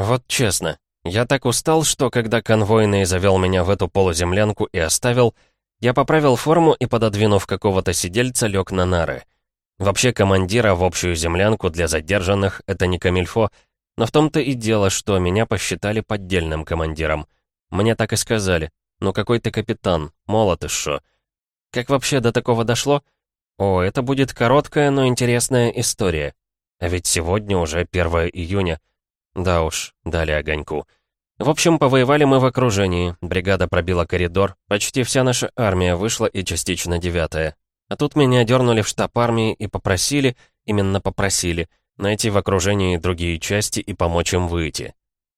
Вот честно, я так устал, что когда конвойный завел меня в эту полуземлянку и оставил, я поправил форму и, пододвинув какого-то сидельца, лег на нары. Вообще, командира в общую землянку для задержанных — это не камильфо, но в том-то и дело, что меня посчитали поддельным командиром. Мне так и сказали. Ну какой ты капитан, молод и шо. Как вообще до такого дошло? О, это будет короткая, но интересная история. А ведь сегодня уже 1 июня. Да уж, дали огоньку. В общем, повоевали мы в окружении, бригада пробила коридор, почти вся наша армия вышла и частично девятая. А тут меня дернули в штаб армии и попросили, именно попросили, найти в окружении другие части и помочь им выйти.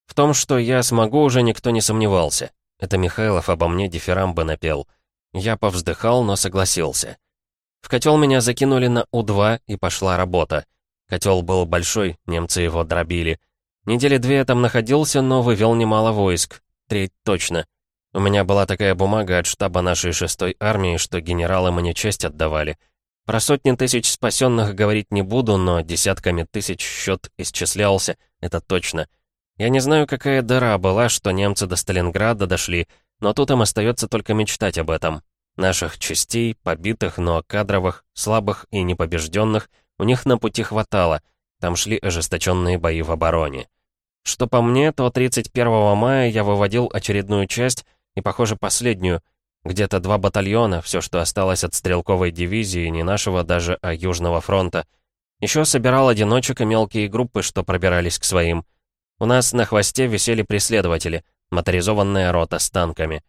В том, что я смогу, уже никто не сомневался. Это Михайлов обо мне дифирамбы напел. Я повздыхал, но согласился. В котел меня закинули на У-2, и пошла работа. Котел был большой, немцы его дробили. Недели две я там находился, но вывел немало войск. Треть точно. У меня была такая бумага от штаба нашей шестой армии, что генералы мне честь отдавали. Про сотни тысяч спасенных говорить не буду, но десятками тысяч счет исчислялся, это точно. Я не знаю, какая дыра была, что немцы до Сталинграда дошли, но тут им остается только мечтать об этом. Наших частей, побитых, но кадровых, слабых и непобежденных, у них на пути хватало, там шли ожесточенные бои в обороне. Что по мне, то 31 мая я выводил очередную часть, и, похоже, последнюю, где-то два батальона, все, что осталось от стрелковой дивизии, не нашего даже, а Южного фронта. Еще собирал одиночек и мелкие группы, что пробирались к своим. У нас на хвосте висели преследователи, моторизованная рота с танками.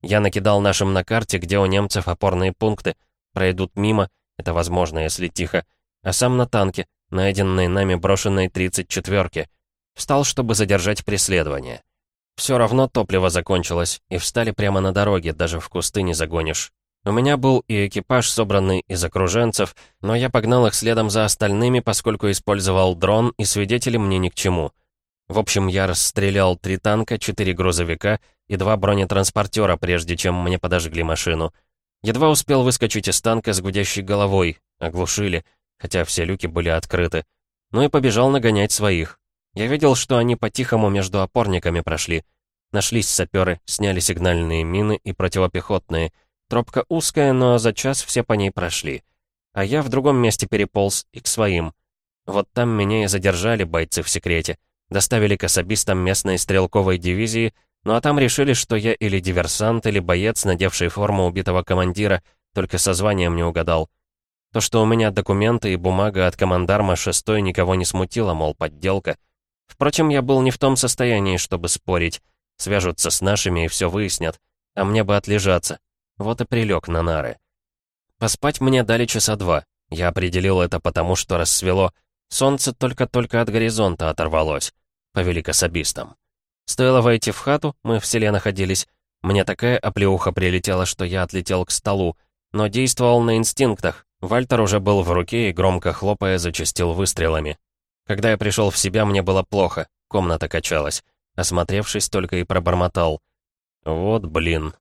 Я накидал нашим на карте, где у немцев опорные пункты. Пройдут мимо, это возможно, если тихо. А сам на танке, найденной нами брошенной 34-ки. Встал, чтобы задержать преследование. Все равно топливо закончилось, и встали прямо на дороге, даже в кусты не загонишь. У меня был и экипаж, собранный из окруженцев, но я погнал их следом за остальными, поскольку использовал дрон, и свидетели мне ни к чему. В общем, я расстрелял три танка, четыре грузовика и два бронетранспортера, прежде чем мне подожгли машину. Едва успел выскочить из танка с гудящей головой, оглушили, хотя все люки были открыты. Ну и побежал нагонять своих. Я видел, что они по-тихому между опорниками прошли. Нашлись саперы, сняли сигнальные мины и противопехотные. Тропка узкая, но за час все по ней прошли. А я в другом месте переполз и к своим. Вот там меня и задержали бойцы в секрете. Доставили к особистам местной стрелковой дивизии, ну а там решили, что я или диверсант, или боец, надевший форму убитого командира, только со званием не угадал. То, что у меня документы и бумага от командарма шестой никого не смутило, мол, подделка — Впрочем, я был не в том состоянии, чтобы спорить. Свяжутся с нашими и все выяснят. А мне бы отлежаться. Вот и прилег на нары. Поспать мне дали часа два. Я определил это потому, что рассвело. Солнце только-только от горизонта оторвалось. Повели к особистам. Стоило войти в хату, мы в селе находились. Мне такая оплеуха прилетела, что я отлетел к столу. Но действовал на инстинктах. Вальтер уже был в руке и, громко хлопая, зачастил выстрелами. Когда я пришел в себя, мне было плохо. Комната качалась. Осмотревшись, только и пробормотал. Вот блин.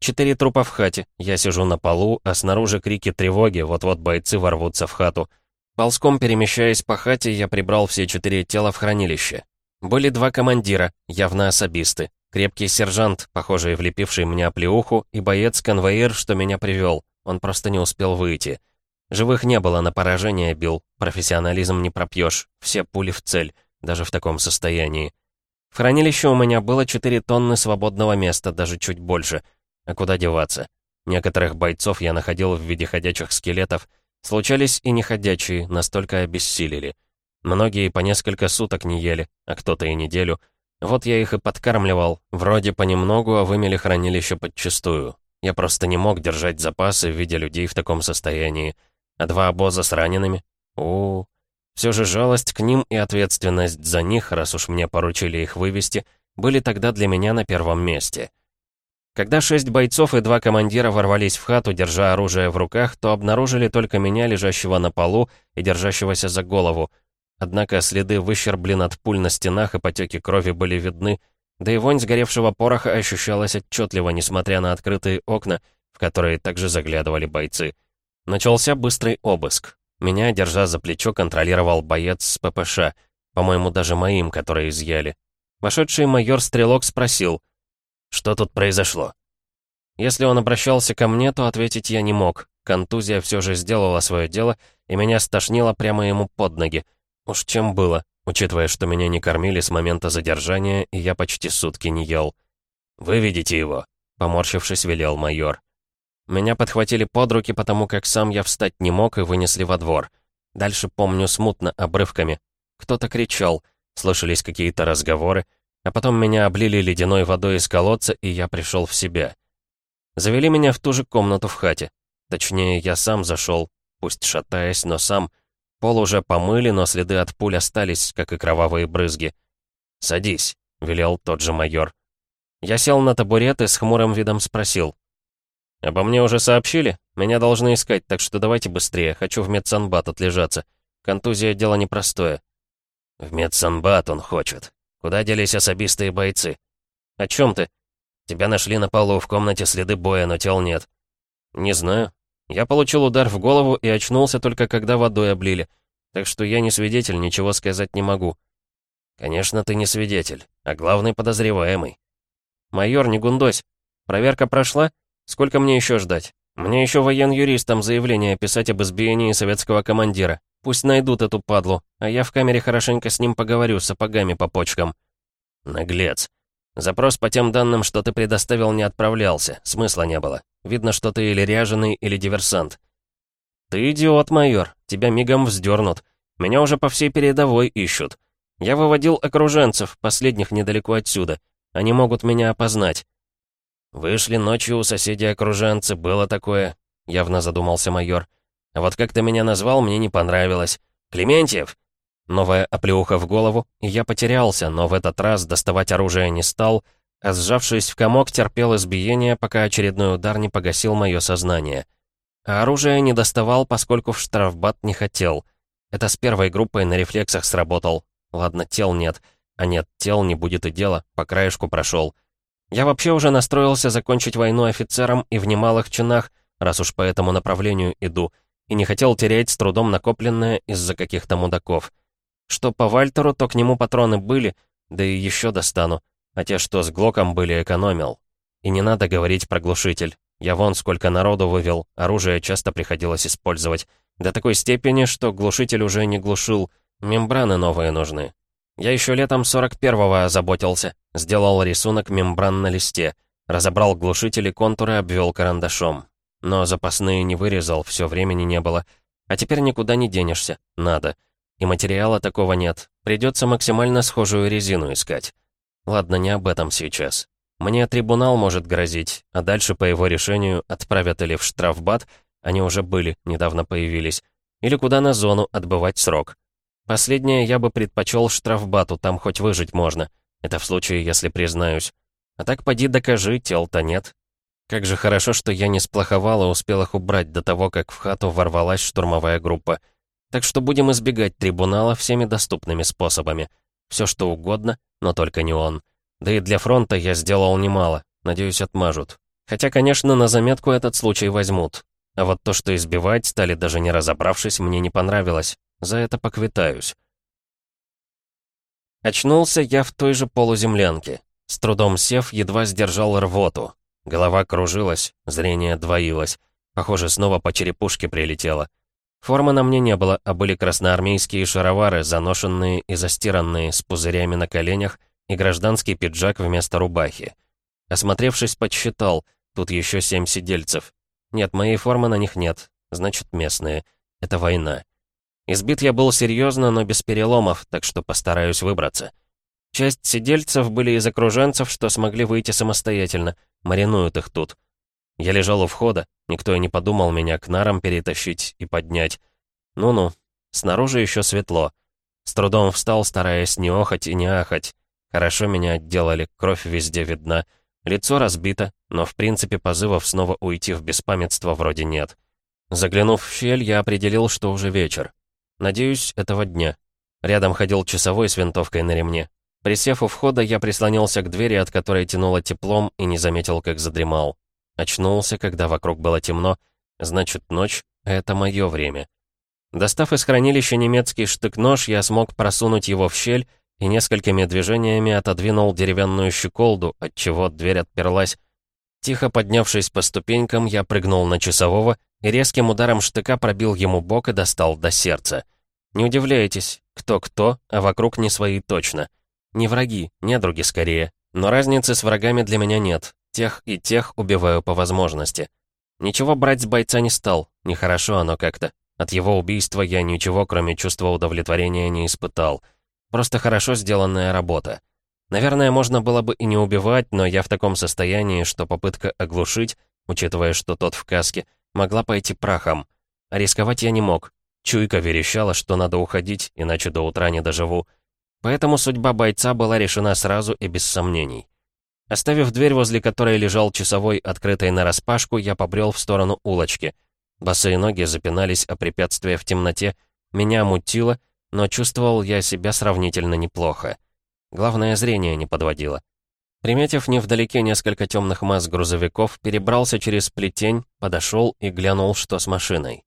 Четыре трупа в хате. Я сижу на полу, а снаружи крики тревоги, вот-вот бойцы ворвутся в хату. Ползком перемещаясь по хате, я прибрал все четыре тела в хранилище. Были два командира, явно особисты. Крепкий сержант, похожий влепивший мне оплеуху, и боец-конвоир, что меня привел. Он просто не успел выйти. Живых не было, на поражение бил. Профессионализм не пропьешь. Все пули в цель, даже в таком состоянии. В хранилище у меня было 4 тонны свободного места, даже чуть больше. А куда деваться? Некоторых бойцов я находил в виде ходячих скелетов. Случались и неходячие, настолько обессилели. Многие по несколько суток не ели, а кто-то и неделю. Вот я их и подкармливал, вроде понемногу, а вымели хранилище подчистую. Я просто не мог держать запасы, видя людей в таком состоянии. А два обоза с ранеными? О, Все же жалость к ним и ответственность за них, раз уж мне поручили их вывести, были тогда для меня на первом месте. Когда шесть бойцов и два командира ворвались в хату, держа оружие в руках, то обнаружили только меня, лежащего на полу и держащегося за голову. Однако следы выщерблен от пуль на стенах и потеки крови были видны, да и вонь сгоревшего пороха ощущалась отчетливо, несмотря на открытые окна, в которые также заглядывали бойцы. Начался быстрый обыск. Меня, держа за плечо, контролировал боец с ППШ. По-моему, даже моим, которые изъяли. Вошедший майор-стрелок спросил, «Что тут произошло?» Если он обращался ко мне, то ответить я не мог. Контузия все же сделала свое дело, и меня стошнило прямо ему под ноги. Уж чем было, учитывая, что меня не кормили с момента задержания, и я почти сутки не ел. «Вы видите его?» — поморщившись, велел майор. Меня подхватили под руки, потому как сам я встать не мог и вынесли во двор. Дальше помню смутно, обрывками. Кто-то кричал, слышались какие-то разговоры, а потом меня облили ледяной водой из колодца, и я пришел в себя. Завели меня в ту же комнату в хате. Точнее, я сам зашел, пусть шатаясь, но сам. Пол уже помыли, но следы от пуль остались, как и кровавые брызги. «Садись», — велел тот же майор. Я сел на табурет и с хмурым видом спросил. «Обо мне уже сообщили? Меня должны искать, так что давайте быстрее. Хочу в медсанбат отлежаться. Контузия — дело непростое». «В медсанбат он хочет. Куда делись особистые бойцы?» «О чем ты?» «Тебя нашли на полу, в комнате следы боя, но тел нет». «Не знаю. Я получил удар в голову и очнулся только когда водой облили. Так что я не свидетель, ничего сказать не могу». «Конечно, ты не свидетель, а главный подозреваемый». «Майор, не гундось. Проверка прошла?» Сколько мне еще ждать? Мне еще воен-юристам заявление писать об избиении советского командира. Пусть найдут эту падлу, а я в камере хорошенько с ним поговорю, сапогами по почкам. Наглец. Запрос по тем данным, что ты предоставил, не отправлялся. Смысла не было. Видно, что ты или ряженый, или диверсант. Ты идиот, майор. Тебя мигом вздернут. Меня уже по всей передовой ищут. Я выводил окруженцев, последних недалеко отсюда. Они могут меня опознать. «Вышли ночью у соседей-окруженцы, было такое», — явно задумался майор. «А вот как ты меня назвал, мне не понравилось. Клементьев!» Новая оплеуха в голову, и я потерялся, но в этот раз доставать оружие не стал, а сжавшись в комок, терпел избиение, пока очередной удар не погасил мое сознание. А оружие не доставал, поскольку в штрафбат не хотел. Это с первой группой на рефлексах сработал. Ладно, тел нет. А нет, тел не будет и дела, по краешку прошел. Я вообще уже настроился закончить войну офицером и в немалых чинах, раз уж по этому направлению иду, и не хотел терять с трудом накопленное из-за каких-то мудаков. Что по Вальтеру, то к нему патроны были, да и еще достану, а те, что с Глоком были, экономил. И не надо говорить про глушитель. Я вон сколько народу вывел, оружие часто приходилось использовать. До такой степени, что глушитель уже не глушил, мембраны новые нужны. Я еще летом 41-го озаботился. Сделал рисунок мембран на листе. Разобрал глушители, контуры обвел карандашом. Но запасные не вырезал, все времени не было. А теперь никуда не денешься. Надо. И материала такого нет. Придется максимально схожую резину искать. Ладно, не об этом сейчас. Мне трибунал может грозить, а дальше по его решению отправят или в штрафбат, они уже были, недавно появились, или куда на зону отбывать срок. Последнее я бы предпочел штрафбату, там хоть выжить можно. Это в случае, если признаюсь. А так поди докажи, тел-то нет. Как же хорошо, что я не сплоховал и успел их убрать до того, как в хату ворвалась штурмовая группа. Так что будем избегать трибунала всеми доступными способами. Все что угодно, но только не он. Да и для фронта я сделал немало. Надеюсь, отмажут. Хотя, конечно, на заметку этот случай возьмут. А вот то, что избивать стали даже не разобравшись, мне не понравилось. За это поквитаюсь. Очнулся я в той же полуземлянке. С трудом сев, едва сдержал рвоту. Голова кружилась, зрение двоилось. Похоже, снова по черепушке прилетело. Формы на мне не было, а были красноармейские шаровары, заношенные и застиранные, с пузырями на коленях, и гражданский пиджак вместо рубахи. Осмотревшись, подсчитал, тут еще семь сидельцев. Нет, моей формы на них нет, значит, местные. Это война. Избит я был серьезно, но без переломов, так что постараюсь выбраться. Часть сидельцев были из окруженцев, что смогли выйти самостоятельно, маринуют их тут. Я лежал у входа, никто и не подумал меня к нарам перетащить и поднять. Ну-ну, снаружи еще светло. С трудом встал, стараясь не охать и не ахать. Хорошо меня отделали, кровь везде видна. Лицо разбито, но в принципе позывов снова уйти в беспамятство вроде нет. Заглянув в щель, я определил, что уже вечер. Надеюсь, этого дня. Рядом ходил часовой с винтовкой на ремне. Присев у входа, я прислонился к двери, от которой тянуло теплом, и не заметил, как задремал. Очнулся, когда вокруг было темно. Значит, ночь — это мое время. Достав из хранилища немецкий штык-нож, я смог просунуть его в щель и несколькими движениями отодвинул деревянную щеколду, отчего дверь отперлась. Тихо поднявшись по ступенькам, я прыгнул на часового и резким ударом штыка пробил ему бок и достал до сердца. Не удивляйтесь, кто-кто, а вокруг не свои точно. Не враги, не недруги скорее. Но разницы с врагами для меня нет. Тех и тех убиваю по возможности. Ничего брать с бойца не стал, нехорошо оно как-то. От его убийства я ничего, кроме чувства удовлетворения, не испытал. Просто хорошо сделанная работа. Наверное, можно было бы и не убивать, но я в таком состоянии, что попытка оглушить, учитывая, что тот в каске, могла пойти прахом. А рисковать я не мог. Чуйка верещала, что надо уходить, иначе до утра не доживу. Поэтому судьба бойца была решена сразу и без сомнений. Оставив дверь, возле которой лежал часовой, открытой нараспашку, я побрел в сторону улочки. Босые ноги запинались о препятствие в темноте, меня мутило, но чувствовал я себя сравнительно неплохо. Главное, зрение не подводило. Приметив невдалеке несколько темных масс грузовиков, перебрался через плетень, подошел и глянул, что с машиной.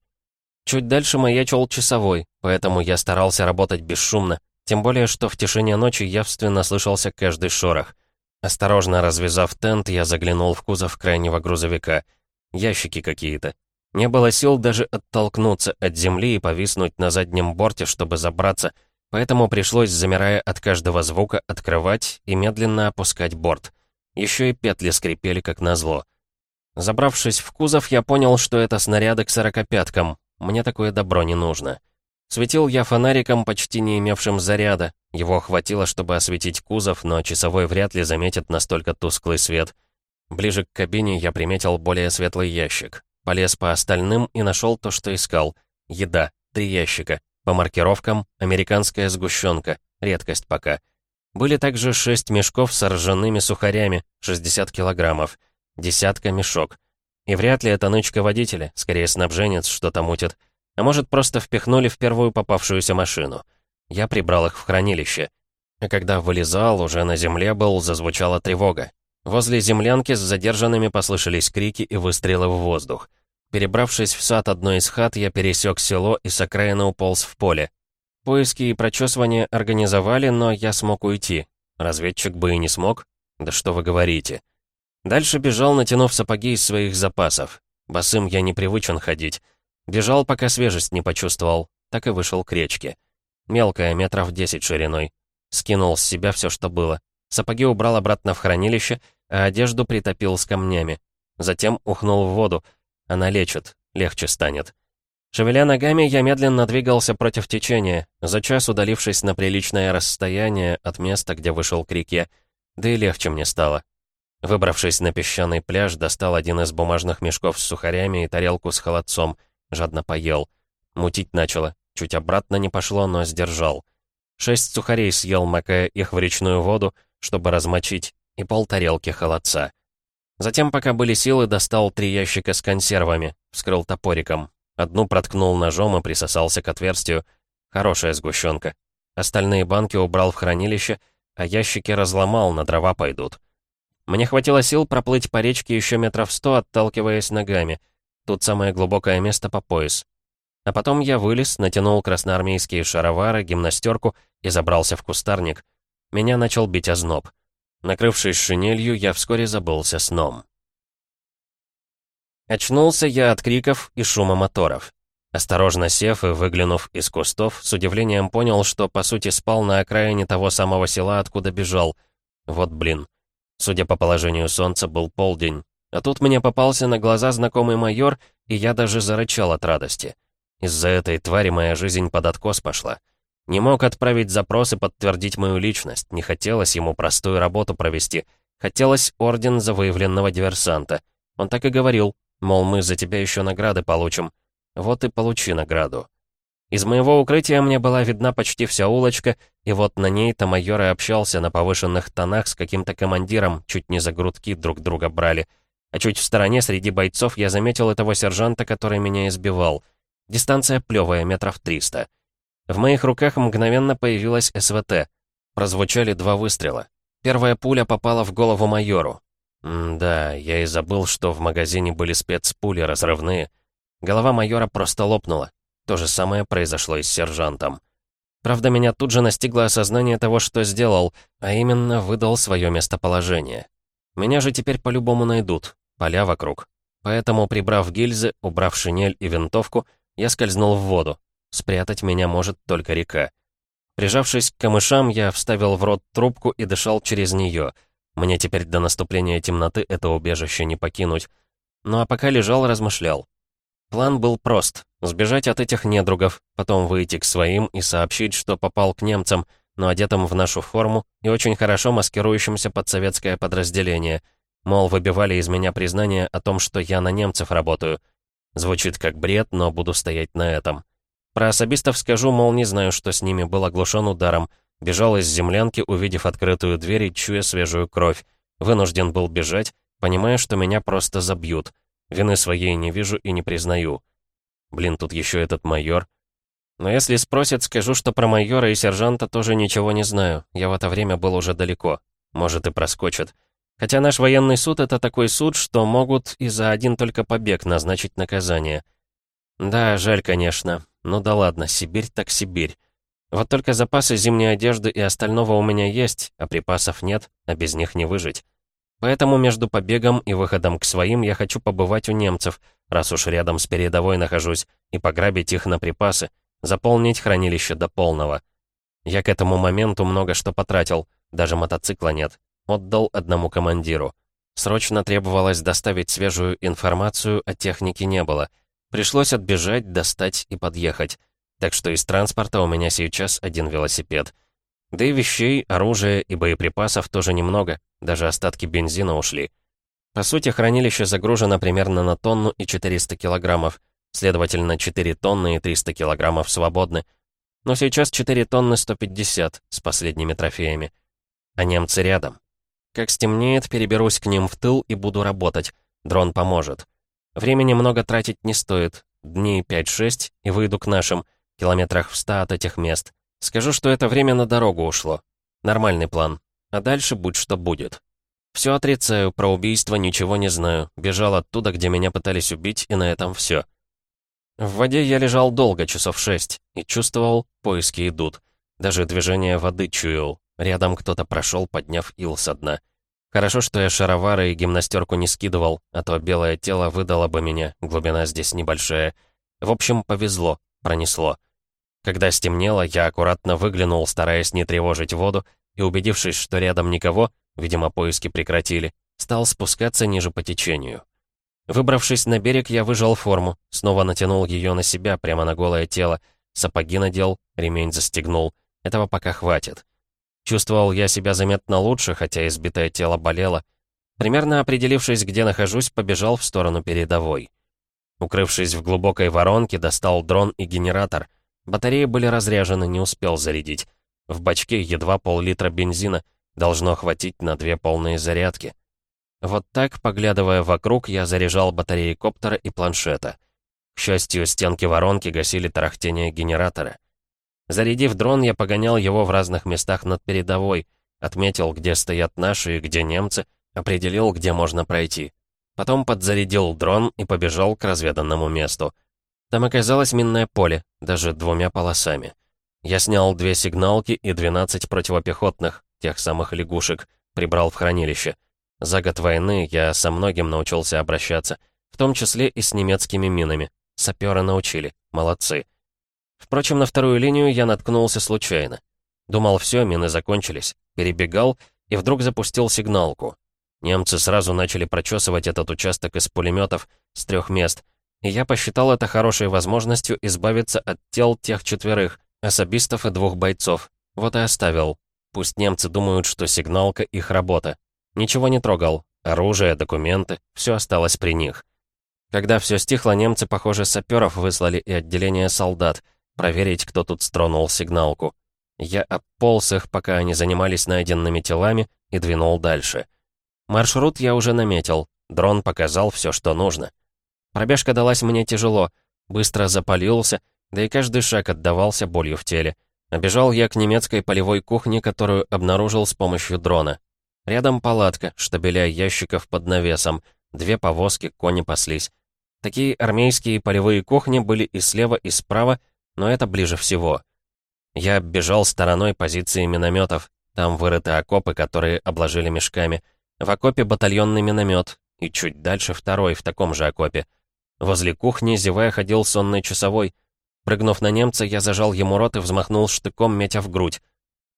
Чуть дальше маячил часовой, поэтому я старался работать бесшумно, тем более, что в тишине ночи явственно слышался каждый шорох. Осторожно развязав тент, я заглянул в кузов крайнего грузовика. Ящики какие-то. Не было сил даже оттолкнуться от земли и повиснуть на заднем борте, чтобы забраться — Поэтому пришлось, замирая от каждого звука, открывать и медленно опускать борт. Еще и петли скрипели, как назло. Забравшись в кузов, я понял, что это снаряды к сорокопяткам. Мне такое добро не нужно. Светил я фонариком, почти не имевшим заряда. Его хватило, чтобы осветить кузов, но часовой вряд ли заметит настолько тусклый свет. Ближе к кабине я приметил более светлый ящик. Полез по остальным и нашел то, что искал. Еда. Три ящика. По маркировкам «Американская сгущенка», редкость пока. Были также шесть мешков с ржаными сухарями, 60 килограммов, десятка мешок. И вряд ли это нычка водителя, скорее снабженец что-то мутит. А может, просто впихнули в первую попавшуюся машину. Я прибрал их в хранилище. А когда вылезал, уже на земле был, зазвучала тревога. Возле землянки с задержанными послышались крики и выстрелы в воздух. Перебравшись в сад одной из хат, я пересек село и с окраины уполз в поле. Поиски и прочесывания организовали, но я смог уйти. Разведчик бы и не смог. Да что вы говорите. Дальше бежал, натянув сапоги из своих запасов. Босым я непривычен ходить. Бежал, пока свежесть не почувствовал. Так и вышел к речке. Мелкая, метров десять шириной. Скинул с себя все, что было. Сапоги убрал обратно в хранилище, а одежду притопил с камнями. Затем ухнул в воду, она лечит, легче станет. Шевеля ногами, я медленно двигался против течения, за час удалившись на приличное расстояние от места, где вышел к реке, да и легче мне стало. Выбравшись на песчаный пляж, достал один из бумажных мешков с сухарями и тарелку с холодцом, жадно поел. Мутить начало, чуть обратно не пошло, но сдержал. Шесть сухарей съел, макая их в речную воду, чтобы размочить, и пол тарелки холодца. Затем, пока были силы, достал три ящика с консервами, вскрыл топориком. Одну проткнул ножом и присосался к отверстию. Хорошая сгущенка. Остальные банки убрал в хранилище, а ящики разломал, на дрова пойдут. Мне хватило сил проплыть по речке еще метров сто, отталкиваясь ногами. Тут самое глубокое место по пояс. А потом я вылез, натянул красноармейские шаровары, гимнастерку и забрался в кустарник. Меня начал бить озноб. Накрывшись шинелью, я вскоре забылся сном. Очнулся я от криков и шума моторов. Осторожно сев и выглянув из кустов, с удивлением понял, что, по сути, спал на окраине того самого села, откуда бежал. Вот блин. Судя по положению солнца, был полдень. А тут мне попался на глаза знакомый майор, и я даже зарычал от радости. Из-за этой твари моя жизнь под откос пошла. Не мог отправить запрос и подтвердить мою личность, не хотелось ему простую работу провести. Хотелось орден за выявленного диверсанта. Он так и говорил, мол, мы за тебя еще награды получим. Вот и получи награду. Из моего укрытия мне была видна почти вся улочка, и вот на ней-то майор и общался на повышенных тонах с каким-то командиром, чуть не за грудки друг друга брали. А чуть в стороне среди бойцов я заметил этого сержанта, который меня избивал. Дистанция плевая, метров триста. В моих руках мгновенно появилась СВТ. Прозвучали два выстрела. Первая пуля попала в голову майору. М да, я и забыл, что в магазине были спецпули разрывные. Голова майора просто лопнула. То же самое произошло и с сержантом. Правда, меня тут же настигло осознание того, что сделал, а именно выдал свое местоположение. Меня же теперь по-любому найдут, поля вокруг. Поэтому, прибрав гильзы, убрав шинель и винтовку, я скользнул в воду. Спрятать меня может только река. Прижавшись к камышам, я вставил в рот трубку и дышал через нее. Мне теперь до наступления темноты это убежище не покинуть. Ну а пока лежал, размышлял. План был прост — сбежать от этих недругов, потом выйти к своим и сообщить, что попал к немцам, но одетым в нашу форму и очень хорошо маскирующимся под советское подразделение. Мол, выбивали из меня признание о том, что я на немцев работаю. Звучит как бред, но буду стоять на этом. Про особистов скажу, мол, не знаю, что с ними, был оглушен ударом. Бежал из землянки, увидев открытую дверь и чуя свежую кровь. Вынужден был бежать, понимая, что меня просто забьют. Вины своей не вижу и не признаю. Блин, тут еще этот майор. Но если спросят, скажу, что про майора и сержанта тоже ничего не знаю. Я в это время был уже далеко. Может и проскочат. Хотя наш военный суд — это такой суд, что могут и за один только побег назначить наказание. Да, жаль, конечно. Ну да ладно, Сибирь так Сибирь. Вот только запасы зимней одежды и остального у меня есть, а припасов нет, а без них не выжить. Поэтому между побегом и выходом к своим я хочу побывать у немцев, раз уж рядом с передовой нахожусь, и пограбить их на припасы, заполнить хранилище до полного. Я к этому моменту много что потратил, даже мотоцикла нет. Отдал одному командиру. Срочно требовалось доставить свежую информацию, а техники не было. Пришлось отбежать, достать и подъехать. Так что из транспорта у меня сейчас один велосипед — да и вещей, оружия и боеприпасов тоже немного, даже остатки бензина ушли. По сути, хранилище загружено примерно на тонну и 400 килограммов, следовательно, 4 тонны и 300 килограммов свободны. Но сейчас 4 тонны 150 с последними трофеями. А немцы рядом. Как стемнеет, переберусь к ним в тыл и буду работать. Дрон поможет. Времени много тратить не стоит. Дней 5-6 и выйду к нашим, километрах в 100 от этих мест. Скажу, что это время на дорогу ушло. Нормальный план. А дальше будь что будет. Все отрицаю, про убийство ничего не знаю. Бежал оттуда, где меня пытались убить, и на этом все. В воде я лежал долго, часов шесть, и чувствовал, поиски идут. Даже движение воды чуял. Рядом кто-то прошел, подняв ил со дна. Хорошо, что я шаровары и гимнастерку не скидывал, а то белое тело выдало бы меня, глубина здесь небольшая. В общем, повезло, пронесло. Когда стемнело, я аккуратно выглянул, стараясь не тревожить воду, и, убедившись, что рядом никого, видимо, поиски прекратили, стал спускаться ниже по течению. Выбравшись на берег, я выжал форму, снова натянул ее на себя, прямо на голое тело, сапоги надел, ремень застегнул. Этого пока хватит. Чувствовал я себя заметно лучше, хотя избитое тело болело. Примерно определившись, где нахожусь, побежал в сторону передовой. Укрывшись в глубокой воронке, достал дрон и генератор — Батареи были разряжены, не успел зарядить. В бачке едва пол-литра бензина, должно хватить на две полные зарядки. Вот так, поглядывая вокруг, я заряжал батареи коптера и планшета. К счастью, стенки воронки гасили тарахтение генератора. Зарядив дрон, я погонял его в разных местах над передовой, отметил, где стоят наши и где немцы, определил, где можно пройти. Потом подзарядил дрон и побежал к разведанному месту — там оказалось минное поле, даже двумя полосами. Я снял две сигналки и 12 противопехотных, тех самых лягушек, прибрал в хранилище. За год войны я со многим научился обращаться, в том числе и с немецкими минами. Саперы научили, молодцы. Впрочем, на вторую линию я наткнулся случайно. Думал, все, мины закончились. Перебегал и вдруг запустил сигналку. Немцы сразу начали прочесывать этот участок из пулеметов с трех мест — и я посчитал это хорошей возможностью избавиться от тел тех четверых, особистов и двух бойцов. Вот и оставил. Пусть немцы думают, что сигналка — их работа. Ничего не трогал. Оружие, документы, все осталось при них. Когда все стихло, немцы, похоже, саперов выслали и отделение солдат, проверить, кто тут стронул сигналку. Я ополз их, пока они занимались найденными телами, и двинул дальше. Маршрут я уже наметил. Дрон показал все, что нужно. Пробежка далась мне тяжело, быстро запалился, да и каждый шаг отдавался болью в теле. Обежал я к немецкой полевой кухне, которую обнаружил с помощью дрона. Рядом палатка, штабеля ящиков под навесом, две повозки, кони паслись. Такие армейские полевые кухни были и слева, и справа, но это ближе всего. Я бежал стороной позиции минометов. Там вырыты окопы, которые обложили мешками. В окопе батальонный миномет, и чуть дальше второй в таком же окопе. Возле кухни, зевая, ходил сонный часовой. Прыгнув на немца, я зажал ему рот и взмахнул штыком, метя в грудь.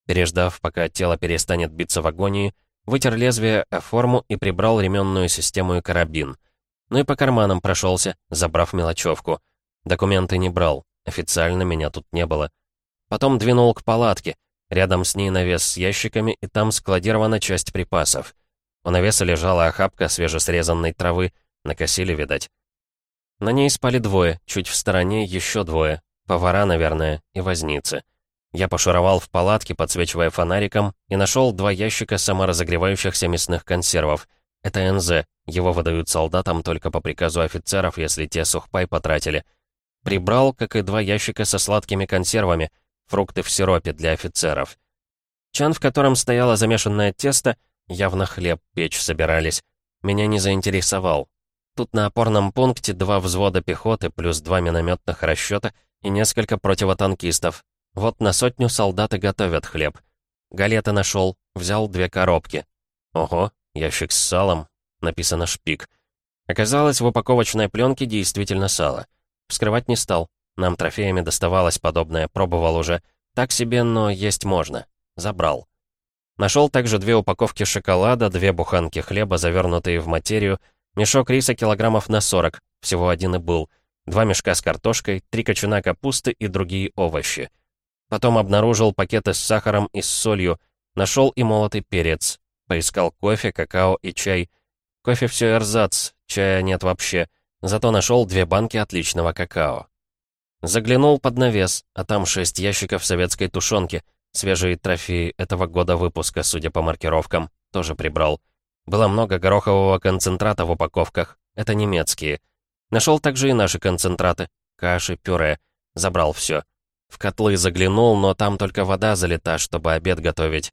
Переждав, пока тело перестанет биться в агонии, вытер лезвие о форму и прибрал ременную систему и карабин. Ну и по карманам прошелся, забрав мелочевку. Документы не брал, официально меня тут не было. Потом двинул к палатке, рядом с ней навес с ящиками, и там складирована часть припасов. У навеса лежала охапка свежесрезанной травы, накосили, видать. На ней спали двое, чуть в стороне еще двое, повара, наверное, и возницы. Я пошуровал в палатке, подсвечивая фонариком, и нашел два ящика саморазогревающихся мясных консервов. Это НЗ, его выдают солдатам только по приказу офицеров, если те сухпай потратили. Прибрал, как и два ящика со сладкими консервами, фрукты в сиропе для офицеров. Чан, в котором стояло замешанное тесто, явно хлеб печь собирались, меня не заинтересовал. Тут на опорном пункте два взвода пехоты плюс два минометных расчета и несколько противотанкистов, вот на сотню солдаты готовят хлеб. Галеты нашел, взял две коробки. Ого, ящик с салом. Написано «Шпик». Оказалось, в упаковочной пленке действительно сало. Вскрывать не стал. Нам трофеями доставалось подобное, пробовал уже. Так себе, но есть можно. Забрал. Нашел также две упаковки шоколада, две буханки хлеба, завернутые в материю, мешок риса килограммов на 40, всего один и был, два мешка с картошкой, три кочана капусты и другие овощи. Потом обнаружил пакеты с сахаром и с солью, нашел и молотый перец. Поискал кофе, какао и чай. Кофе все эрзац, чая нет вообще. Зато нашел две банки отличного какао. Заглянул под навес, а там шесть ящиков советской тушенки. Свежие трофеи этого года выпуска, судя по маркировкам, тоже прибрал. Было много горохового концентрата в упаковках. Это немецкие. Нашел также и наши концентраты. Каши, пюре. Забрал все. В котлы заглянул, но там только вода залита, чтобы обед готовить.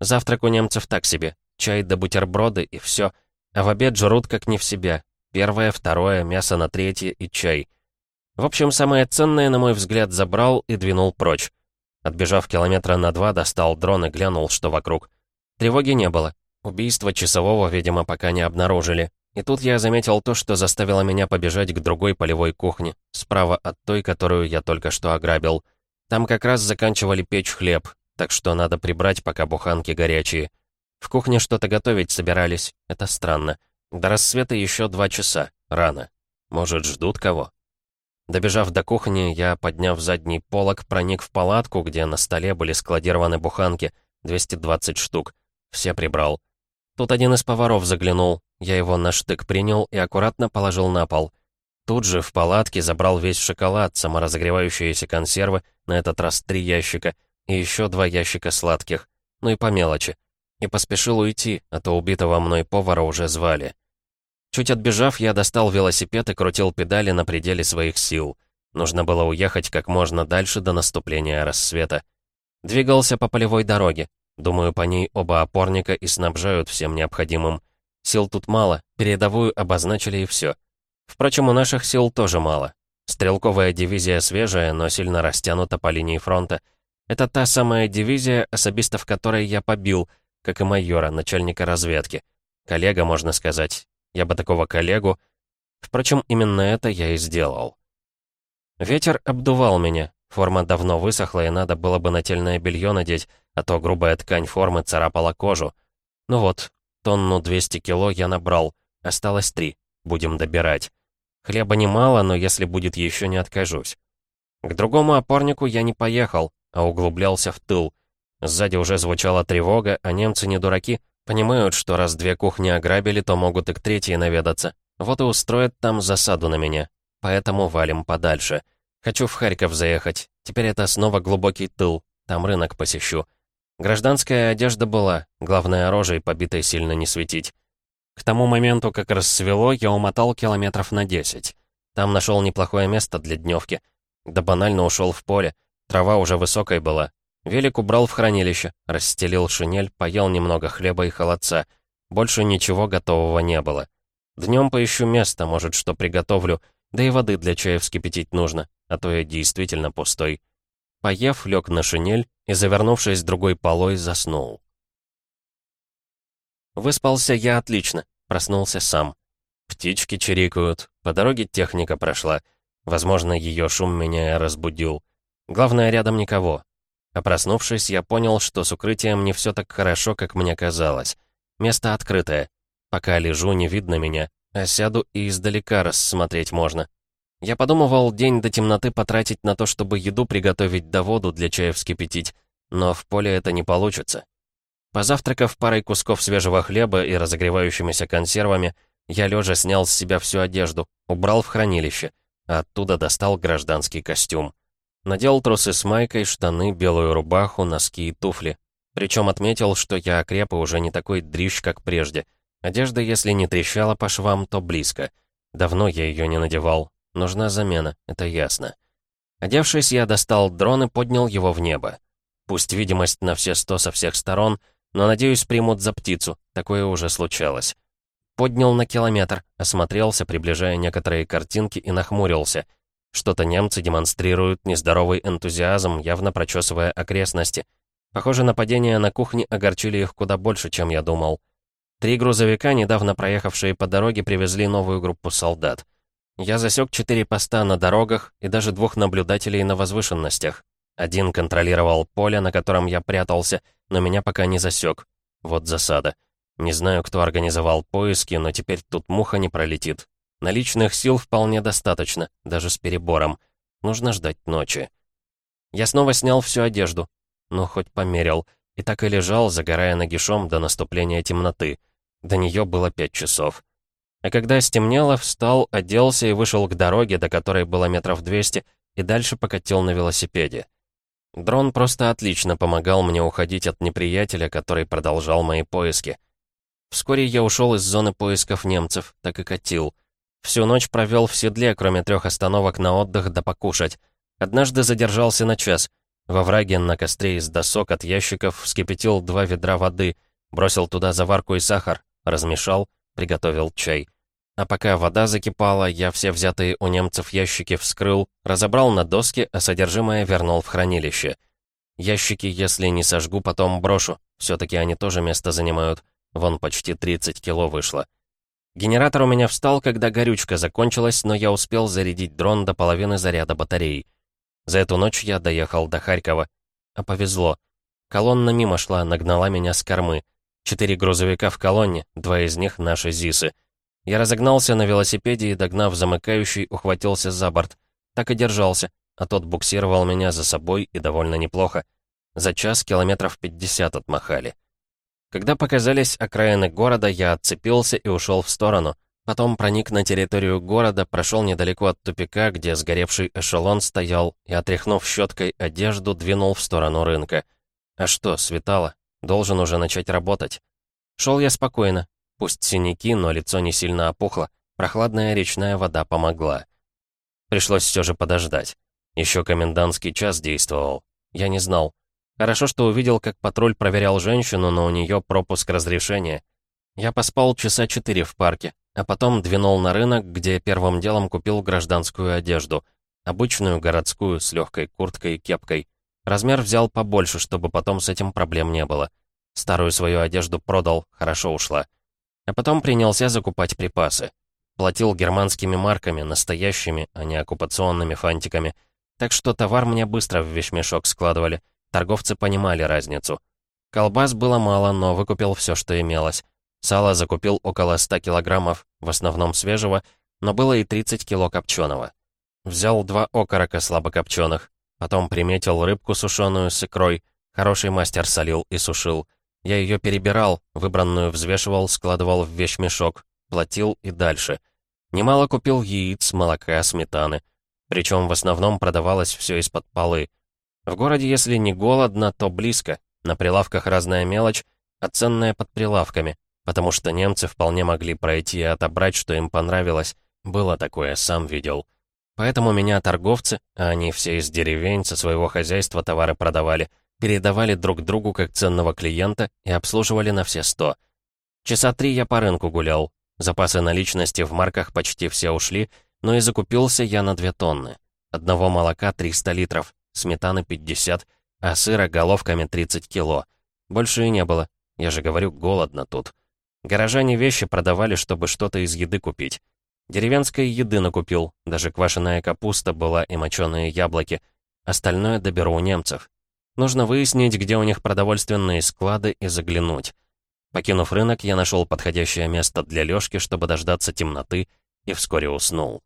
Завтрак у немцев так себе. Чай да бутерброды и все. А в обед жрут как не в себя. Первое, второе, мясо на третье и чай. В общем, самое ценное, на мой взгляд, забрал и двинул прочь. Отбежав километра на два, достал дрон и глянул, что вокруг. Тревоги не было. Убийство часового, видимо, пока не обнаружили. И тут я заметил то, что заставило меня побежать к другой полевой кухне, справа от той, которую я только что ограбил. Там как раз заканчивали печь хлеб, так что надо прибрать, пока буханки горячие. В кухне что-то готовить собирались, это странно. До рассвета еще два часа, рано. Может, ждут кого? Добежав до кухни, я, подняв задний полог, проник в палатку, где на столе были складированы буханки, 220 штук. Все прибрал. Тут один из поваров заглянул, я его на штык принял и аккуратно положил на пол. Тут же в палатке забрал весь шоколад, саморазогревающиеся консервы, на этот раз три ящика, и еще два ящика сладких, ну и по мелочи. И поспешил уйти, а то убитого мной повара уже звали. Чуть отбежав, я достал велосипед и крутил педали на пределе своих сил. Нужно было уехать как можно дальше до наступления рассвета. Двигался по полевой дороге. Думаю, по ней оба опорника и снабжают всем необходимым. Сил тут мало, передовую обозначили и все. Впрочем, у наших сил тоже мало. Стрелковая дивизия свежая, но сильно растянута по линии фронта. Это та самая дивизия, особистов которой я побил, как и майора, начальника разведки. Коллега, можно сказать. Я бы такого коллегу... Впрочем, именно это я и сделал. Ветер обдувал меня. Форма давно высохла, и надо было бы нательное белье надеть, а то грубая ткань формы царапала кожу. Ну вот, тонну 200 кило я набрал. Осталось три. Будем добирать. Хлеба немало, но если будет еще, не откажусь. К другому опорнику я не поехал, а углублялся в тыл. Сзади уже звучала тревога, а немцы не дураки, понимают, что раз две кухни ограбили, то могут и к третьей наведаться. Вот и устроят там засаду на меня. Поэтому валим подальше. Хочу в Харьков заехать. Теперь это снова глубокий тыл. Там рынок посещу. Гражданская одежда была, главное оружие побитой сильно не светить. К тому моменту, как рассвело, я умотал километров на 10. Там нашел неплохое место для дневки. Да банально ушел в поле. Трава уже высокой была. Велик убрал в хранилище, расстелил шинель, поел немного хлеба и холодца. Больше ничего готового не было. Днем поищу место, может, что приготовлю, да и воды для чая вскипятить нужно, а то я действительно пустой. Поев, лег на шинель и, завернувшись другой полой, заснул. Выспался я отлично, проснулся сам. Птички чирикают, по дороге техника прошла. Возможно, ее шум меня разбудил. Главное, рядом никого. А проснувшись, я понял, что с укрытием не все так хорошо, как мне казалось. Место открытое. Пока лежу, не видно меня, а сяду и издалека рассмотреть можно. Я подумывал день до темноты потратить на то, чтобы еду приготовить да воду для чая вскипятить, но в поле это не получится. Позавтракав парой кусков свежего хлеба и разогревающимися консервами, я лежа снял с себя всю одежду, убрал в хранилище, а оттуда достал гражданский костюм. Надел трусы с майкой, штаны, белую рубаху, носки и туфли. Причем отметил, что я окреп и уже не такой дрищ, как прежде. Одежда, если не трещала по швам, то близко. Давно я ее не надевал. Нужна замена, это ясно. Одевшись, я достал дрон и поднял его в небо. Пусть видимость на все сто со всех сторон, но, надеюсь, примут за птицу. Такое уже случалось. Поднял на километр, осмотрелся, приближая некоторые картинки и нахмурился. Что-то немцы демонстрируют нездоровый энтузиазм, явно прочесывая окрестности. Похоже, нападения на кухне огорчили их куда больше, чем я думал. Три грузовика, недавно проехавшие по дороге, привезли новую группу солдат. Я засек четыре поста на дорогах и даже двух наблюдателей на возвышенностях. Один контролировал поле, на котором я прятался, но меня пока не засек. Вот засада. Не знаю, кто организовал поиски, но теперь тут муха не пролетит. Наличных сил вполне достаточно, даже с перебором. Нужно ждать ночи. Я снова снял всю одежду. Ну, хоть померил. И так и лежал, загорая нагишом до наступления темноты. До нее было пять часов. А когда стемнело, встал, оделся и вышел к дороге, до которой было метров двести, и дальше покатил на велосипеде. Дрон просто отлично помогал мне уходить от неприятеля, который продолжал мои поиски. Вскоре я ушел из зоны поисков немцев, так и катил. Всю ночь провел в седле, кроме трех остановок на отдых да покушать. Однажды задержался на час. Во враге на костре из досок от ящиков вскипятил два ведра воды, бросил туда заварку и сахар, размешал, приготовил чай. А пока вода закипала, я все взятые у немцев ящики вскрыл, разобрал на доске, а содержимое вернул в хранилище. Ящики, если не сожгу, потом брошу. все таки они тоже место занимают. Вон почти 30 кило вышло. Генератор у меня встал, когда горючка закончилась, но я успел зарядить дрон до половины заряда батареи. За эту ночь я доехал до Харькова. А повезло. Колонна мимо шла, нагнала меня с кормы. Четыре грузовика в колонне, два из них наши ЗИСы. Я разогнался на велосипеде и, догнав замыкающий, ухватился за борт. Так и держался, а тот буксировал меня за собой и довольно неплохо. За час километров пятьдесят отмахали. Когда показались окраины города, я отцепился и ушел в сторону. Потом проник на территорию города, прошел недалеко от тупика, где сгоревший эшелон стоял, и, отряхнув щеткой одежду, двинул в сторону рынка. А что, светало? Должен уже начать работать. Шел я спокойно. Пусть синяки, но лицо не сильно опухло. Прохладная речная вода помогла. Пришлось все же подождать. Еще комендантский час действовал. Я не знал. Хорошо, что увидел, как патруль проверял женщину, но у нее пропуск разрешения. Я поспал часа четыре в парке, а потом двинул на рынок, где первым делом купил гражданскую одежду. Обычную, городскую, с легкой курткой и кепкой. Размер взял побольше, чтобы потом с этим проблем не было. Старую свою одежду продал, хорошо ушла. А потом принялся закупать припасы. Платил германскими марками, настоящими, а не оккупационными фантиками. Так что товар мне быстро в вещмешок складывали — Торговцы понимали разницу. Колбас было мало, но выкупил все, что имелось. Сало закупил около 100 килограммов, в основном свежего, но было и 30 кило копченого. Взял два окорока слабокопченых, потом приметил рыбку сушеную с икрой, хороший мастер солил и сушил. Я ее перебирал, выбранную взвешивал, складывал в вещмешок, платил и дальше. Немало купил яиц, молока, сметаны. Причем в основном продавалось все из-под полы. В городе, если не голодно, то близко. На прилавках разная мелочь, а ценная под прилавками, потому что немцы вполне могли пройти и отобрать, что им понравилось. Было такое, сам видел. Поэтому меня торговцы, а они все из деревень, со своего хозяйства товары продавали, передавали друг другу как ценного клиента и обслуживали на все сто. Часа три я по рынку гулял. Запасы наличности в марках почти все ушли, но и закупился я на две тонны. Одного молока 300 литров, сметаны 50, а сыра головками 30 кило. Больше и не было. Я же говорю, голодно тут. Горожане вещи продавали, чтобы что-то из еды купить. Деревенской еды накупил, даже квашеная капуста была и моченые яблоки. Остальное доберу у немцев. Нужно выяснить, где у них продовольственные склады и заглянуть. Покинув рынок, я нашел подходящее место для лёжки, чтобы дождаться темноты, и вскоре уснул.